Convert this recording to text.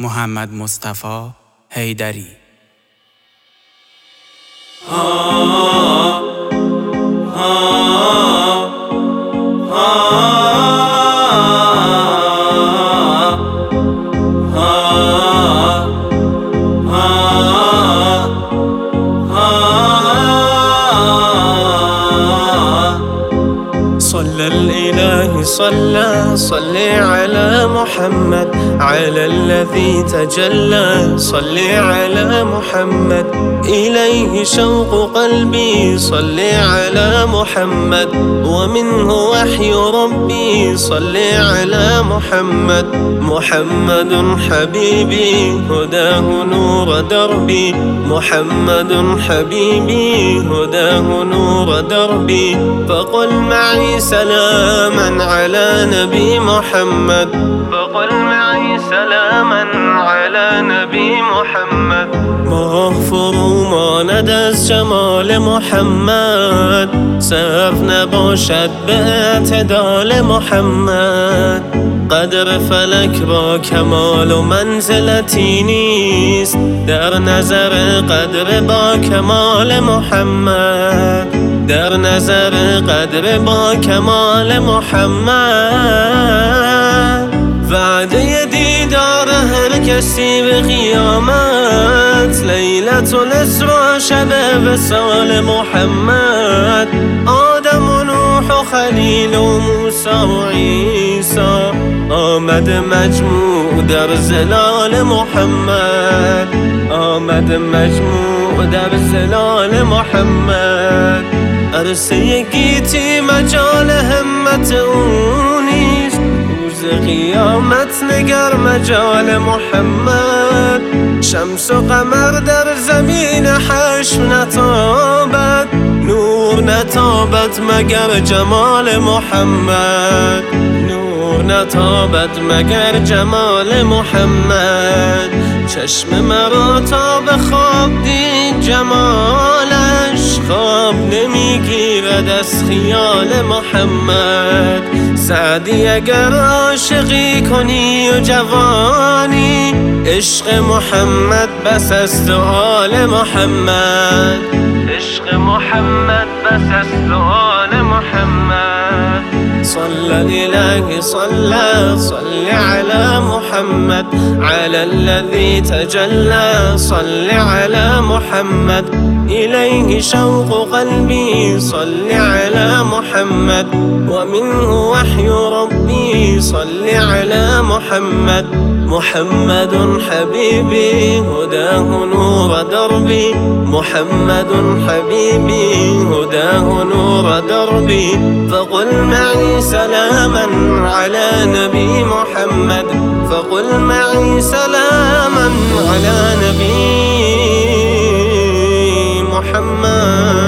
محمد مصطفى حیدری. صلى صلي على محمد على الذي تجلى. صلي على محمد إليه شوق قلبي. صلي على محمد ومنه وحي ربي. صلي على محمد محمد حبيبي. هداه نور دربي. محمد حبيبي هداه نور دربي. فقل معي سلاما على نبي محمد. فقل معي سلاما على نبی محمد. ماه فرو ماند از جمال محمد. صرف نباشد به اعتدال محمد. قدر فلک را کمال و منزلتی نیست. در نظر قدر با کمال محمد. در نظر قدر با کمال محمد. وعده دیدار هر کسی به قیامت. لیلت الاسرا شب وسال محمد. آدم و نوح و خلیل و موسی و عیسی. آمد مجموع در زلال محمد. آمد مجموع در زلال محمد. عرصه گیتی مجال همت او نیست. روز قیامت نگر مجال محمد. شمس و قمر در زمین حشر نتابد نور نتابد مگر جمال محمد. نور نتابد مگر جمال محمد. چشم مرا تا به خواب دید جمالش خواب نمی‌گیرد از خیال محمد. سعدی اگر عاشقی کنی و جوانی عشق محمد بس است و آل محمد. عشق محمد بس است و آل محمد. صلى الإله صلى صل على محمد على الذي تجلى صل على محمد. إليه شوق قلبي صل على محمد. ومنه وحي ربي صل على محمد. محمد حبيبي هداه نور دربي. محمد حبيبي هداه نور دربي. فقل معي سلاما على نبي محمد. فقل معي سلاما على نبي محمد.